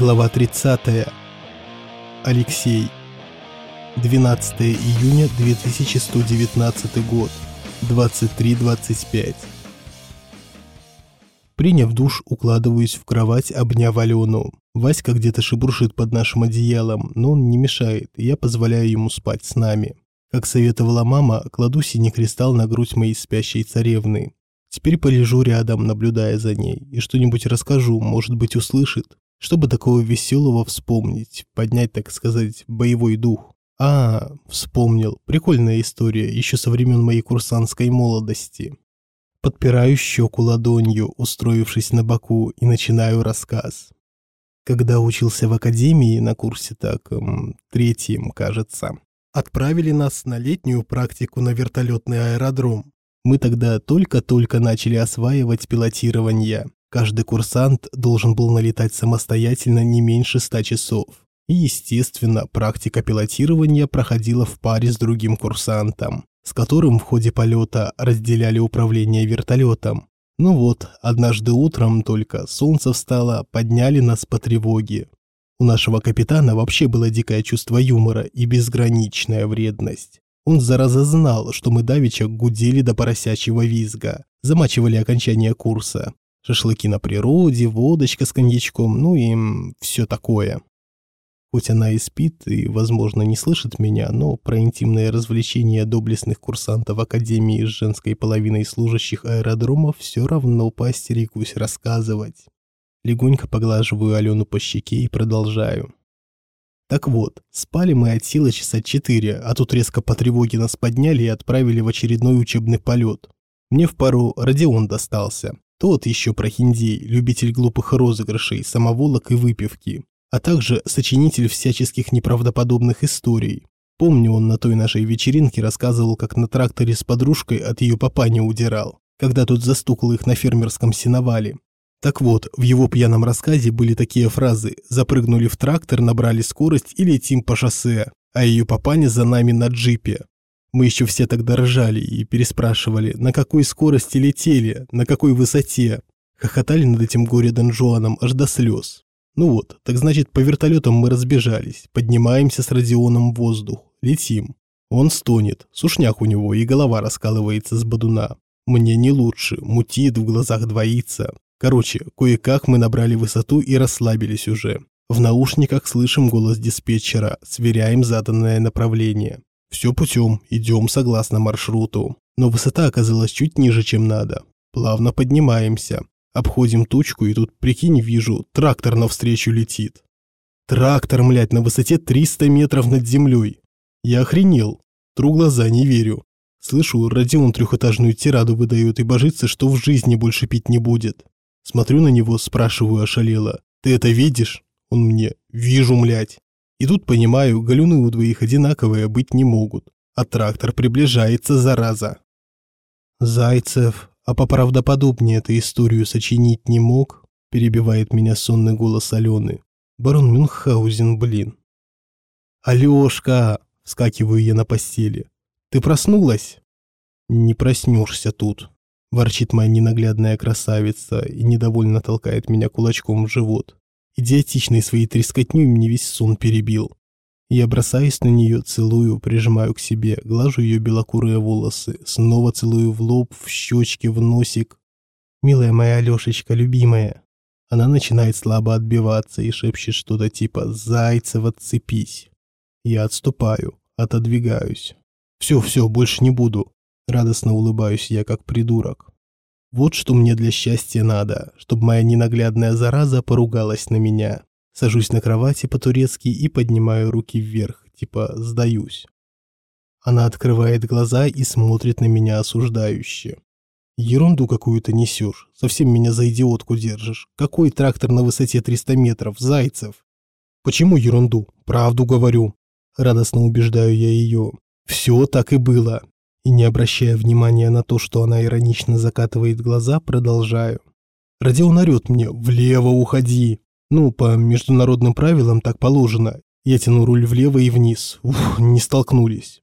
Глава 30. Алексей. 12 июня 2119 год. 23.25. Приняв душ, укладываюсь в кровать, обняв Алену. Васька где-то шебуршит под нашим одеялом, но он не мешает, и я позволяю ему спать с нами. Как советовала мама, кладу синий кристалл на грудь моей спящей царевны. Теперь полежу рядом, наблюдая за ней, и что-нибудь расскажу, может быть, услышит. Чтобы такого веселого вспомнить, поднять, так сказать, боевой дух. А, вспомнил. Прикольная история, еще со времен моей курсантской молодости. Подпираю щеку ладонью, устроившись на боку, и начинаю рассказ. Когда учился в академии на курсе так, третьем, кажется, отправили нас на летнюю практику на вертолетный аэродром. Мы тогда только-только начали осваивать пилотирование. Каждый курсант должен был налетать самостоятельно не меньше 100 часов. И, естественно, практика пилотирования проходила в паре с другим курсантом, с которым в ходе полета разделяли управление вертолетом. Ну вот, однажды утром только солнце встало, подняли нас по тревоге. У нашего капитана вообще было дикое чувство юмора и безграничная вредность. Он зараза знал, что мы давеча гудели до поросячьего визга, замачивали окончание курса, Шашлыки на природе, водочка с коньячком, ну и все такое. Хоть она и спит, и, возможно, не слышит меня, но про интимные развлечения доблестных курсантов Академии с женской половиной служащих аэродромов все равно поостерегусь рассказывать. Легонько поглаживаю Алену по щеке и продолжаю. Так вот, спали мы от силы часа четыре, а тут резко по тревоге нас подняли и отправили в очередной учебный полет. Мне в пару Родион достался. Тот еще прохиндей, любитель глупых розыгрышей, самоволок и выпивки, а также сочинитель всяческих неправдоподобных историй. Помню, он на той нашей вечеринке рассказывал, как на тракторе с подружкой от ее папани удирал, когда тот застукал их на фермерском сеновале. Так вот, в его пьяном рассказе были такие фразы «запрыгнули в трактор, набрали скорость и летим по шоссе», а ее папаня за нами на джипе. Мы еще все тогда ржали и переспрашивали, на какой скорости летели, на какой высоте. Хохотали над этим горе-донжуаном аж до слез. Ну вот, так значит, по вертолетам мы разбежались, поднимаемся с Родионом в воздух, летим. Он стонет, сушняк у него и голова раскалывается с бодуна. Мне не лучше, мутит, в глазах двоится. Короче, кое-как мы набрали высоту и расслабились уже. В наушниках слышим голос диспетчера, сверяем заданное направление. Все путем, идем согласно маршруту. Но высота оказалась чуть ниже, чем надо. Плавно поднимаемся. Обходим тучку, и тут, прикинь, вижу, трактор навстречу летит. Трактор, млять, на высоте 300 метров над землей. Я охренел. Тру глаза, не верю. Слышу, Родион трехэтажную тираду выдает и божится, что в жизни больше пить не будет. Смотрю на него, спрашиваю ошалело. «Ты это видишь?» Он мне «Вижу, млять». И тут понимаю, галюны у двоих одинаковые быть не могут. А трактор приближается, зараза. Зайцев, а поправдоподобнее эту историю сочинить не мог? Перебивает меня сонный голос Алены. Барон Мюнхгаузен, блин. Алешка, вскакиваю я на постели. Ты проснулась? Не проснешься тут. Ворчит моя ненаглядная красавица и недовольно толкает меня кулачком в живот. Идиотичной своей трескотней мне весь сон перебил. Я бросаюсь на нее, целую, прижимаю к себе, глажу ее белокурые волосы, снова целую в лоб, в щечки, в носик. «Милая моя Алешечка, любимая». Она начинает слабо отбиваться и шепчет что-то типа «Зайцев, отцепись». Я отступаю, отодвигаюсь. «Все, все, больше не буду». Радостно улыбаюсь я, как придурок. Вот что мне для счастья надо, чтобы моя ненаглядная зараза поругалась на меня. Сажусь на кровати по-турецки и поднимаю руки вверх, типа «сдаюсь». Она открывает глаза и смотрит на меня осуждающе. Ерунду какую-то несешь, совсем меня за идиотку держишь. Какой трактор на высоте 300 метров, Зайцев? Почему ерунду? Правду говорю. Радостно убеждаю я ее. Все так и было. И не обращая внимания на то, что она иронично закатывает глаза, продолжаю. Родион орёт мне «Влево уходи!» Ну, по международным правилам так положено. Я тяну руль влево и вниз. Ух, не столкнулись.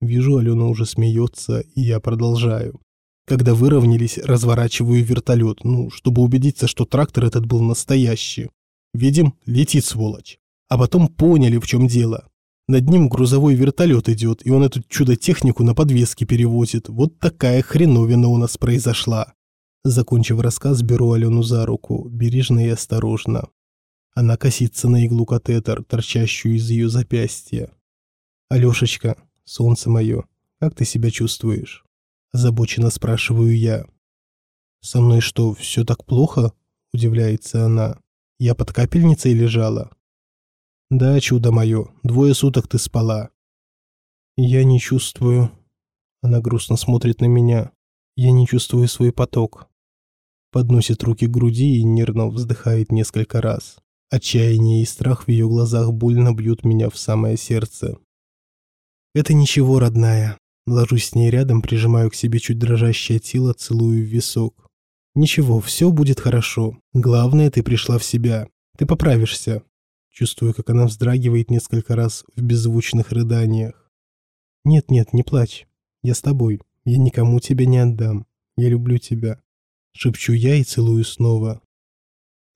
Вижу, Алена уже смеется, и я продолжаю. Когда выровнялись, разворачиваю вертолет, ну, чтобы убедиться, что трактор этот был настоящий. Видим, летит сволочь. А потом поняли, в чем дело. Над ним грузовой вертолет идет, и он эту чудо-технику на подвеске перевозит. Вот такая хреновина у нас произошла. Закончив рассказ, беру Алену за руку, бережно и осторожно. Она косится на иглу катетер, торчащую из ее запястья. «Алешечка, солнце мое, как ты себя чувствуешь?» Озабоченно спрашиваю я. «Со мной что, все так плохо?» – удивляется она. «Я под капельницей лежала?» «Да, чудо мое, двое суток ты спала». «Я не чувствую...» Она грустно смотрит на меня. «Я не чувствую свой поток». Подносит руки к груди и нервно вздыхает несколько раз. Отчаяние и страх в ее глазах больно бьют меня в самое сердце. «Это ничего, родная». Ложусь с ней рядом, прижимаю к себе чуть дрожащее тело, целую в висок. «Ничего, все будет хорошо. Главное, ты пришла в себя. Ты поправишься. Чувствую, как она вздрагивает несколько раз в беззвучных рыданиях. «Нет-нет, не плачь. Я с тобой. Я никому тебя не отдам. Я люблю тебя». Шепчу я и целую снова.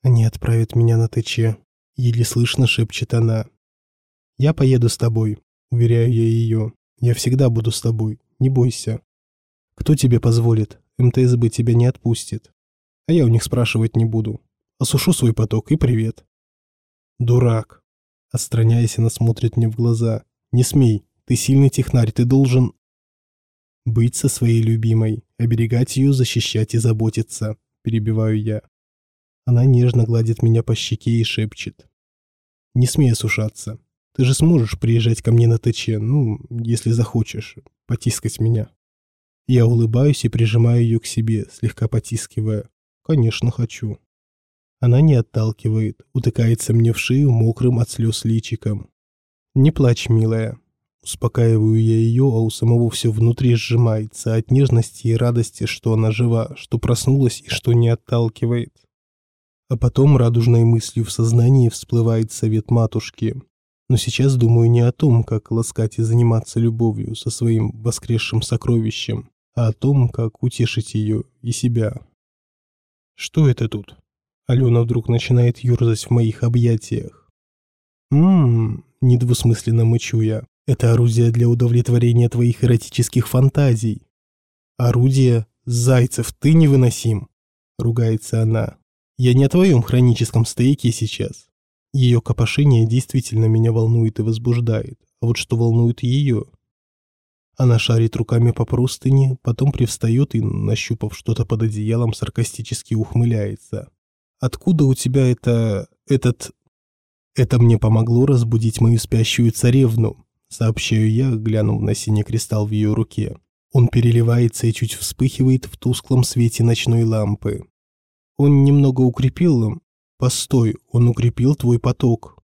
«Они отправят меня на ТЧ», — еле слышно шепчет она. «Я поеду с тобой», — уверяю я ее. «Я всегда буду с тобой. Не бойся». «Кто тебе позволит? МТСБ тебя не отпустит. А я у них спрашивать не буду. Осушу свой поток и привет». «Дурак!» Отстраняясь, она смотрит мне в глаза. «Не смей, ты сильный технарь, ты должен...» «Быть со своей любимой, оберегать ее, защищать и заботиться», – перебиваю я. Она нежно гладит меня по щеке и шепчет. «Не смей осушаться. Ты же сможешь приезжать ко мне на ТЧ, ну, если захочешь, потискать меня». Я улыбаюсь и прижимаю ее к себе, слегка потискивая. «Конечно, хочу». Она не отталкивает, утыкается мне в шею мокрым от слез личиком. «Не плачь, милая». Успокаиваю я ее, а у самого все внутри сжимается от нежности и радости, что она жива, что проснулась и что не отталкивает. А потом радужной мыслью в сознании всплывает совет матушки. Но сейчас думаю не о том, как ласкать и заниматься любовью со своим воскресшим сокровищем, а о том, как утешить ее и себя. Что это тут? Алена вдруг начинает юрзать в моих объятиях. «Ммм», – недвусмысленно мычу я, – «это орудие для удовлетворения твоих эротических фантазий». «Орудие? Зайцев, ты невыносим!» – ругается она. «Я не о твоем хроническом стояке сейчас. Ее копошение действительно меня волнует и возбуждает, а вот что волнует ее?» Она шарит руками по простыне, потом привстает и, нащупав что-то под одеялом, саркастически ухмыляется. Откуда у тебя это... этот... Это мне помогло разбудить мою спящую царевну, сообщаю я, глянув на синий кристалл в ее руке. Он переливается и чуть вспыхивает в тусклом свете ночной лампы. Он немного укрепил... Постой, он укрепил твой поток.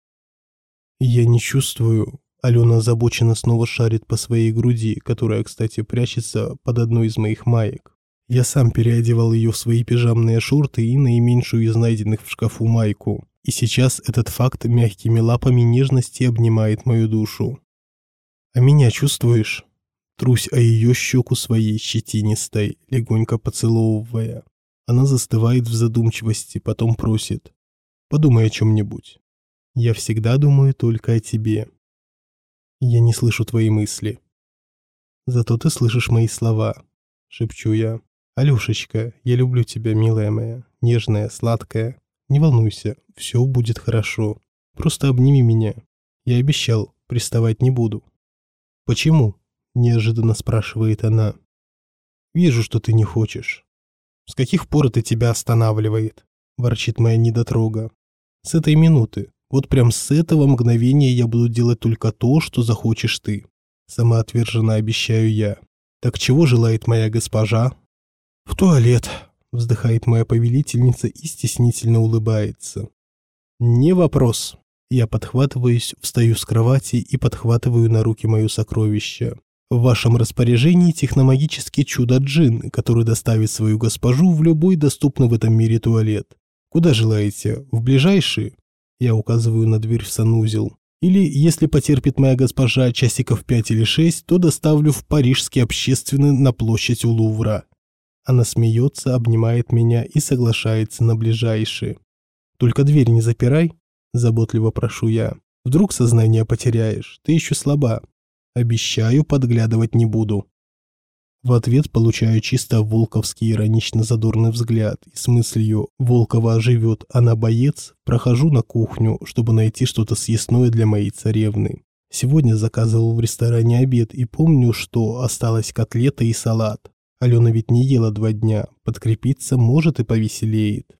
Я не чувствую... Алена озабоченно снова шарит по своей груди, которая, кстати, прячется под одной из моих маек. Я сам переодевал ее в свои пижамные шорты и наименьшую из найденных в шкафу майку. И сейчас этот факт мягкими лапами нежности обнимает мою душу. А меня чувствуешь? Трусь о ее щеку своей щетинистой, легонько поцеловывая. Она застывает в задумчивости, потом просит. Подумай о чем-нибудь. Я всегда думаю только о тебе. Я не слышу твои мысли. Зато ты слышишь мои слова, шепчу я. «Алешечка, я люблю тебя, милая моя, нежная, сладкая. Не волнуйся, все будет хорошо. Просто обними меня. Я обещал, приставать не буду». «Почему?» – неожиданно спрашивает она. «Вижу, что ты не хочешь». «С каких пор это тебя останавливает?» – ворчит моя недотрога. «С этой минуты, вот прям с этого мгновения я буду делать только то, что захочешь ты». Самоотверженно обещаю я. «Так чего желает моя госпожа?» «В туалет», – вздыхает моя повелительница и стеснительно улыбается. «Не вопрос». Я подхватываюсь, встаю с кровати и подхватываю на руки мое сокровище. В вашем распоряжении техномагический чудо-джин, который доставит свою госпожу в любой доступный в этом мире туалет. Куда желаете? В ближайший? Я указываю на дверь в санузел. Или, если потерпит моя госпожа часиков пять или шесть, то доставлю в парижский общественный на площадь у Лувра. Она смеется, обнимает меня и соглашается на ближайшие. «Только дверь не запирай», Заботливо прошу я. Вдруг сознание потеряешь, ты еще слаба. Обещаю, подглядывать не буду. В ответ получаю чисто волковский иронично-задорный взгляд и с мыслью «Волкова оживет, она боец» прохожу на кухню, чтобы найти что-то съестное для моей царевны. Сегодня заказывал в ресторане обед и помню, что осталась котлета и салат. Алена ведь не ела два дня, подкрепиться может и повеселеет.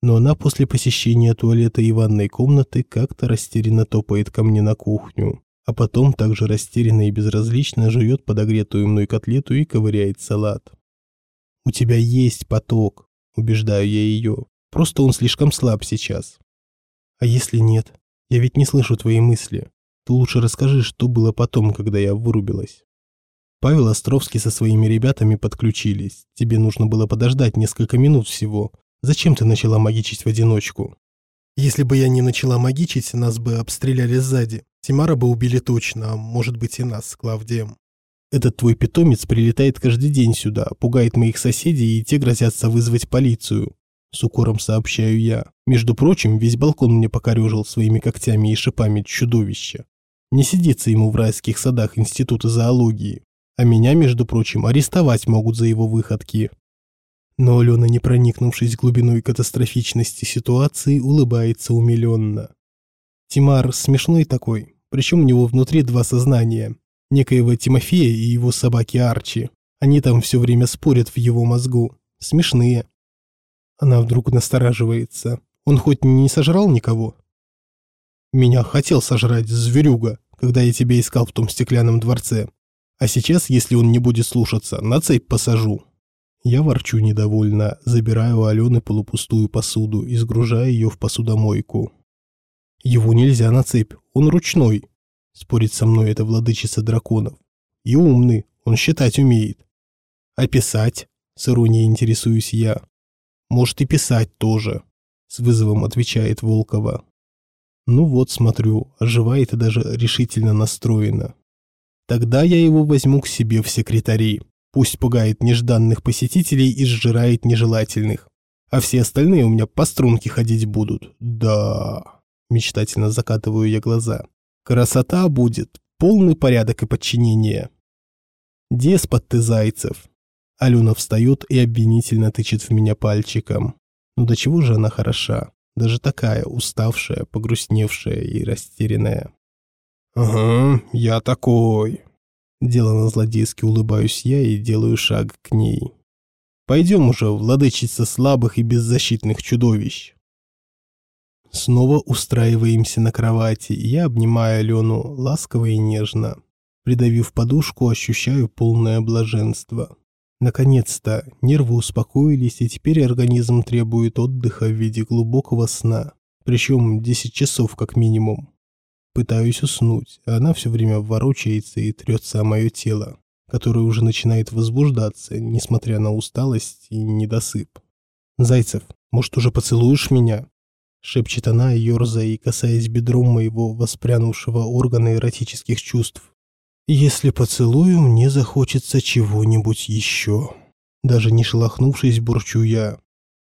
Но она после посещения туалета и ванной комнаты как-то растерянно топает ко мне на кухню, а потом также растерянно и безразлично жует подогретую мной котлету и ковыряет салат. «У тебя есть поток», – убеждаю я ее, – «просто он слишком слаб сейчас». «А если нет? Я ведь не слышу твои мысли. Ты лучше расскажи, что было потом, когда я вырубилась. Павел Островский со своими ребятами подключились. Тебе нужно было подождать несколько минут всего. Зачем ты начала магичить в одиночку? Если бы я не начала магичить, нас бы обстреляли сзади. Тимара бы убили точно, а может быть и нас с Клавдием. Этот твой питомец прилетает каждый день сюда, пугает моих соседей, и те грозятся вызвать полицию. С укором сообщаю я. Между прочим, весь балкон мне покорежил своими когтями и шипами чудовища. Не сидится ему в райских садах Института зоологии. А меня, между прочим, арестовать могут за его выходки. Но Алена, не проникнувшись глубиной катастрофичности ситуации, улыбается умиленно. Тимар смешной такой, причем у него внутри два сознания. Некоего Тимофея и его собаки Арчи. Они там все время спорят в его мозгу. Смешные. Она вдруг настораживается. Он хоть не сожрал никого? Меня хотел сожрать, зверюга, когда я тебя искал в том стеклянном дворце. А сейчас, если он не будет слушаться, на цепь посажу. Я ворчу недовольно, забираю у Алены полупустую посуду и сгружаю ее в посудомойку. Его нельзя на цепь, он ручной. Спорит со мной эта владычица драконов. И умный, он считать умеет. А писать? С иронией интересуюсь я. Может и писать тоже, с вызовом отвечает Волкова. Ну вот, смотрю, оживает и даже решительно настроена. Тогда я его возьму к себе в секретари. Пусть пугает нежданных посетителей и сжирает нежелательных. А все остальные у меня по струнке ходить будут. Да, мечтательно закатываю я глаза. Красота будет, полный порядок и подчинение. Деспот ты, Зайцев. Алена встает и обвинительно тычет в меня пальчиком. Ну до чего же она хороша? Даже такая, уставшая, погрустневшая и растерянная. «Ага, я такой». Делано злодейски улыбаюсь я и делаю шаг к ней. «Пойдем уже, владычица слабых и беззащитных чудовищ». Снова устраиваемся на кровати, я обнимаю Алену ласково и нежно. Придавив подушку, ощущаю полное блаженство. Наконец-то нервы успокоились, и теперь организм требует отдыха в виде глубокого сна. Причем 10 часов как минимум. Пытаюсь уснуть, а она все время ворочается и трется о мое тело, которое уже начинает возбуждаться, несмотря на усталость и недосып. «Зайцев, может, уже поцелуешь меня?» Шепчет она, ерзая и касаясь бедром моего воспрянувшего органа эротических чувств. Если поцелую, мне захочется чего-нибудь еще. Даже не шелохнувшись, бурчу я.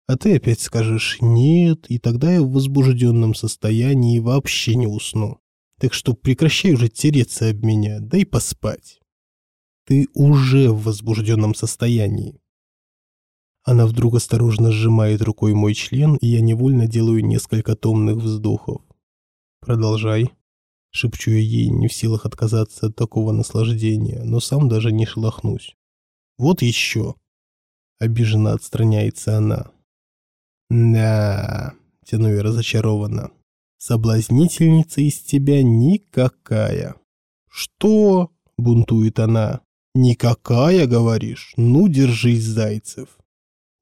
А ты опять скажешь «нет», и тогда я в возбужденном состоянии вообще не усну. Так что прекращай уже тереться об меня, дай поспать. Ты уже в возбужденном состоянии. Она вдруг осторожно сжимает рукой мой член, и я невольно делаю несколько томных вздохов. Продолжай. Шепчу я ей, не в силах отказаться от такого наслаждения, но сам даже не шелохнусь. Вот еще. Обиженно отстраняется она. Да, тяну я разочарованно. Соблазнительница из тебя никакая. Что? Бунтует она. Никакая, говоришь? Ну, держись, Зайцев.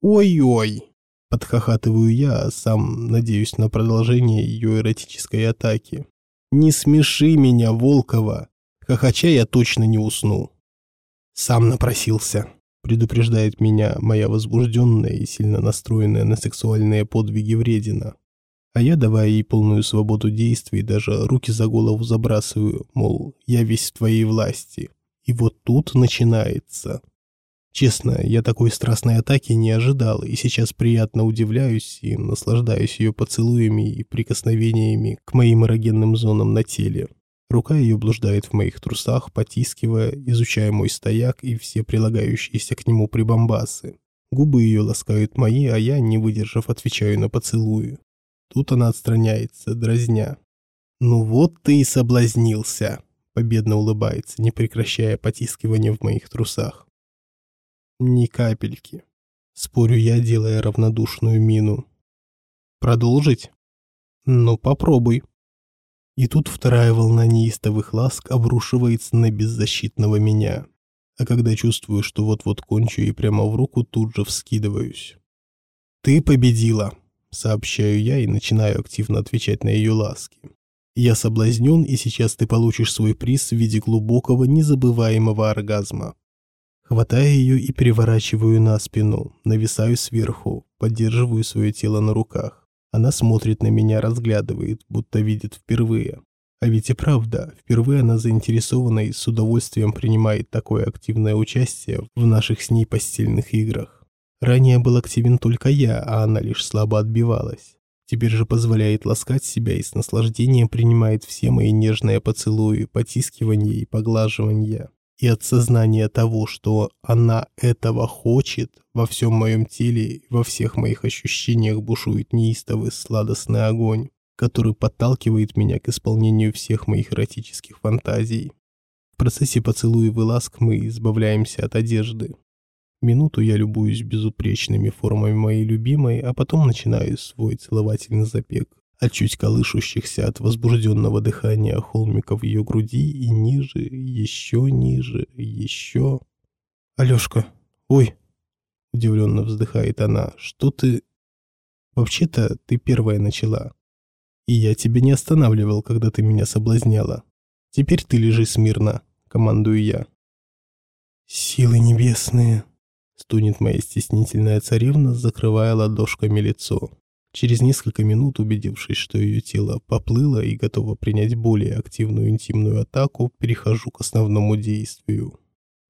Ой-ой. Подхохатываю я, а сам надеюсь на продолжение ее эротической атаки. Не смеши меня, Волкова. Хохоча я точно не усну. Сам напросился. Предупреждает меня моя возбужденная и сильно настроенная на сексуальные подвиги вредина. А я, давая ей полную свободу действий, даже руки за голову забрасываю, мол, я весь в твоей власти. И вот тут начинается. Честно, я такой страстной атаки не ожидал, и сейчас приятно удивляюсь и наслаждаюсь ее поцелуями и прикосновениями к моим эрогенным зонам на теле. Рука ее блуждает в моих трусах, потискивая, изучая мой стояк и все прилагающиеся к нему прибамбасы. Губы ее ласкают мои, а я, не выдержав, отвечаю на поцелуи. Тут она отстраняется, дразня. «Ну вот ты и соблазнился!» Победно улыбается, не прекращая потискивания в моих трусах. Ни капельки. Спорю я, делая равнодушную мину. Продолжить? Ну, попробуй. И тут вторая волна неистовых ласк обрушивается на беззащитного меня. А когда чувствую, что вот-вот кончу и прямо в руку, тут же вскидываюсь. «Ты победила!» — сообщаю я и начинаю активно отвечать на ее ласки. «Я соблазнен, и сейчас ты получишь свой приз в виде глубокого, незабываемого оргазма». Хватаю ее и переворачиваю на спину, нависаю сверху, поддерживаю свое тело на руках. Она смотрит на меня, разглядывает, будто видит впервые. А ведь и правда, впервые она заинтересована и с удовольствием принимает такое активное участие в наших с ней постельных играх. Ранее был активен только я, а она лишь слабо отбивалась. Теперь же позволяет ласкать себя и с наслаждением принимает все мои нежные поцелуи, потискивания и поглаживания и от сознания того, что она этого хочет, во всем моем теле, во всех моих ощущениях бушует неистовый сладостный огонь, который подталкивает меня к исполнению всех моих эротических фантазий. В процессе поцелуев и ласк мы избавляемся от одежды. Минуту я любуюсь безупречными формами моей любимой, а потом начинаю свой целовательный забег от чуть колышущихся от возбужденного дыхания холмиков ее груди и ниже, еще ниже, еще... «Алешка, ой!» — удивленно вздыхает она. «Что ты...» «Вообще-то ты первая начала. И я тебя не останавливал, когда ты меня соблазняла. Теперь ты лежи смирно», — командую я. «Силы небесные!» — стонет моя стеснительная царевна, закрывая ладошками лицо. Через несколько минут, убедившись, что ее тело поплыло и готово принять более активную интимную атаку, перехожу к основному действию.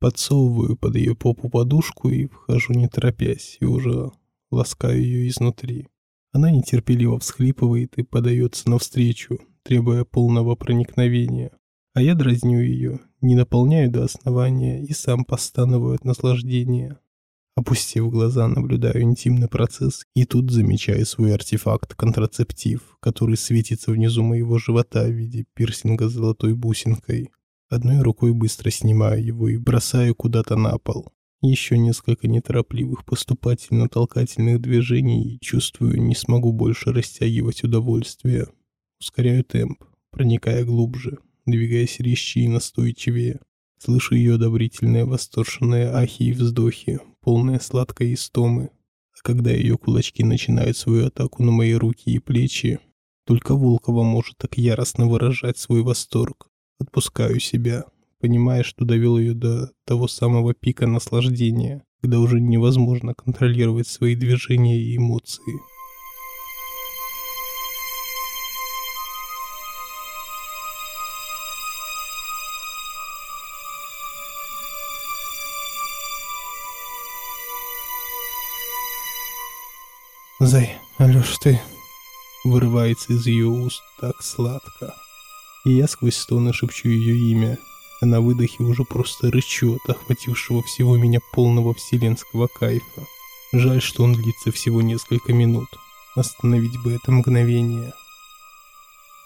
Подсовываю под ее попу подушку и вхожу не торопясь, и уже ласкаю ее изнутри. Она нетерпеливо всхлипывает и подается навстречу, требуя полного проникновения. А я дразню ее, не наполняю до основания и сам постановую от наслаждения. Опустив глаза, наблюдаю интимный процесс и тут замечаю свой артефакт контрацептив, который светится внизу моего живота в виде пирсинга с золотой бусинкой. Одной рукой быстро снимаю его и бросаю куда-то на пол. Еще несколько неторопливых поступательно-толкательных движений и чувствую, не смогу больше растягивать удовольствие. Ускоряю темп, проникая глубже, двигаясь резче и настойчивее. Слышу ее одобрительные восторженные ахи и вздохи, полные сладкой истомы. А когда ее кулачки начинают свою атаку на мои руки и плечи, только Волкова может так яростно выражать свой восторг. Отпускаю себя, понимая, что довел ее до того самого пика наслаждения, когда уже невозможно контролировать свои движения и эмоции. «Зай, Алёш, ты...» Вырывается из ее уст так сладко. И я сквозь стоны шепчу ее имя, а на выдохе уже просто рычу от охватившего всего меня полного вселенского кайфа. Жаль, что он длится всего несколько минут. Остановить бы это мгновение.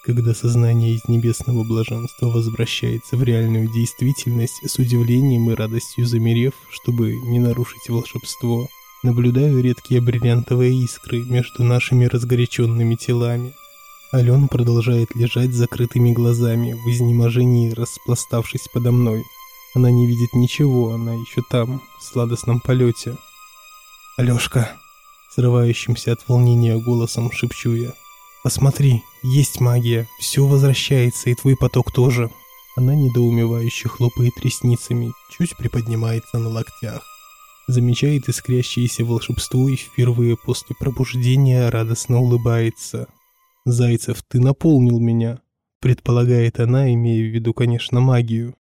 Когда сознание из небесного блаженства возвращается в реальную действительность, с удивлением и радостью замерев, чтобы не нарушить волшебство, Наблюдаю редкие бриллиантовые искры между нашими разгоряченными телами. Алена продолжает лежать с закрытыми глазами, в изнеможении распластавшись подо мной. Она не видит ничего, она еще там, в сладостном полете. «Алешка!» Срывающимся от волнения голосом шепчу я. «Посмотри, есть магия, все возвращается, и твой поток тоже». Она недоумевающе хлопает ресницами, чуть приподнимается на локтях замечает искрящееся волшебство и впервые после пробуждения радостно улыбается. «Зайцев, ты наполнил меня», — предполагает она, имея в виду, конечно, магию.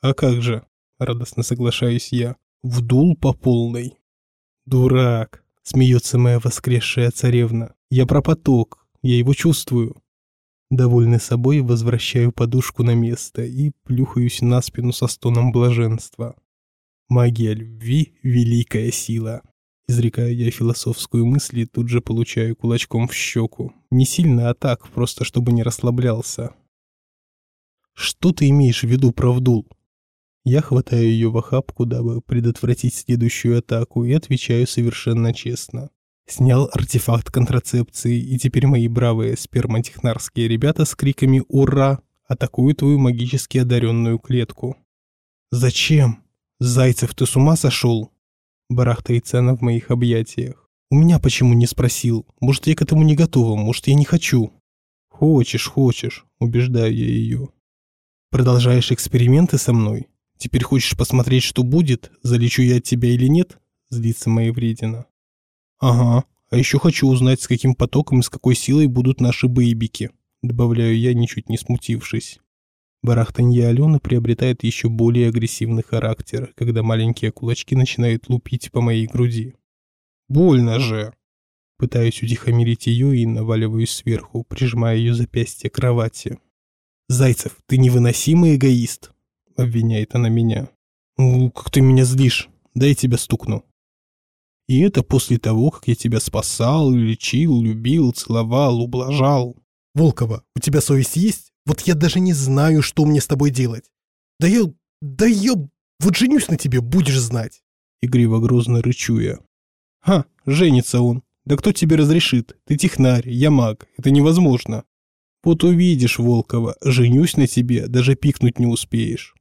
«А как же?» — радостно соглашаюсь я. Вдул по полной. Дурак, смеется моя воскресшая царевна. Я про поток, я его чувствую. Довольный собой, возвращаю подушку на место и плюхаюсь на спину со стоном блаженства. Магия любви – великая сила. Изрекаю я философскую мысль и тут же получаю кулачком в щеку. Не сильно, а так, просто чтобы не расслаблялся. Что ты имеешь в виду, правдул? Я хватаю ее в охапку, дабы предотвратить следующую атаку, и отвечаю совершенно честно. Снял артефакт контрацепции, и теперь мои бравые сперматехнарские ребята с криками «Ура!» атакуют твою магически одаренную клетку. «Зачем? Зайцев, ты с ума сошел?» Барахтается она в моих объятиях. «У меня почему не спросил? Может, я к этому не готова, может, я не хочу?» «Хочешь, хочешь», – убеждаю я ее. «Продолжаешь эксперименты со мной? Теперь хочешь посмотреть, что будет? Залечу я от тебя или нет?» – злится моя вредина. «Ага, а еще хочу узнать, с каким потоком и с какой силой будут наши бейбики», добавляю я, ничуть не смутившись. Барахтанье Алены приобретает еще более агрессивный характер, когда маленькие кулачки начинают лупить по моей груди. «Больно же!» Пытаюсь утихомирить ее и наваливаюсь сверху, прижимая ее запястье к кровати. «Зайцев, ты невыносимый эгоист!» — обвиняет она меня. «Ну, как ты меня злишь! Дай тебя стукну!» И это после того, как я тебя спасал, лечил, любил, целовал, ублажал. Волкова, у тебя совесть есть? Вот я даже не знаю, что мне с тобой делать. Да я... да я... вот женюсь на тебе, будешь знать. Игриво грозно рычу я. Ха, женится он. Да кто тебе разрешит? Ты технарь, я маг. Это невозможно. Вот увидишь, Волкова, женюсь на тебе, даже пикнуть не успеешь.